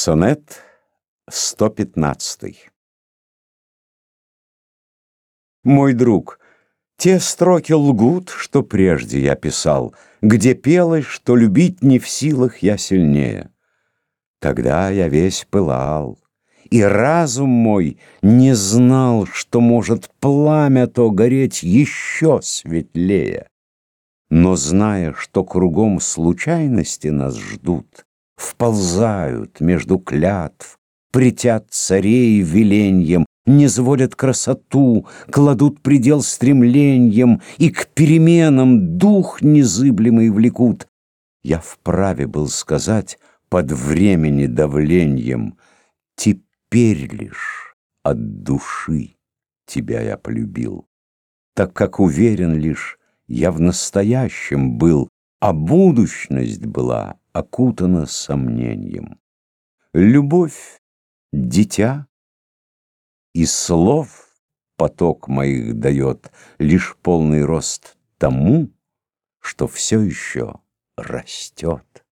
Сонет 115 Мой друг, те строки лгут, что прежде я писал, Где пелось, что любить не в силах я сильнее. Тогда я весь пылал, и разум мой не знал, Что может пламя то гореть еще светлее. Но зная, что кругом случайности нас ждут, Вползают между клятв, притят царей веленьем, не сводят красоту, кладут предел стремленьям и к переменам дух незыблемый влекут. Я вправе был сказать под времени давлением, теперь лишь от души тебя я полюбил, так как уверен лишь я в настоящем был, а будущность была окутана сомнением. Любовь — дитя, и слов поток моих дает лишь полный рост тому, что все еще растет.